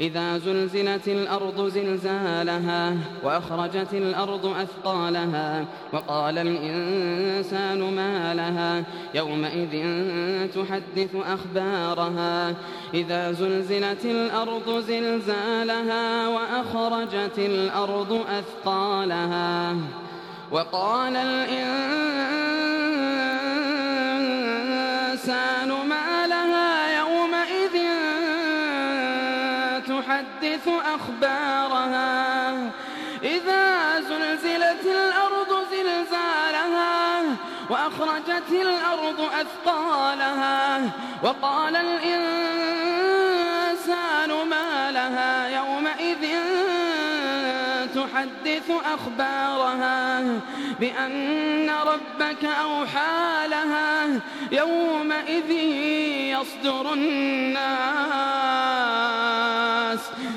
إذا زلزلت الأرض زلزالها وأخرجت الأرض أثقالها وقال الإنسان ما لها يومئذ تحدث أخبارها إذا زلزلت الأرض زلزالها وأخرجت الأرض أثقالها وقال الإنسان تحدث أخبارها. إذا زلزلت الأرض زلزالها وأخرجت الأرض أثقالها وقال الإنسان ما لها يومئذ. تحدث أخبارها بأن ربك أوحى لها يومئذ يصدر الناس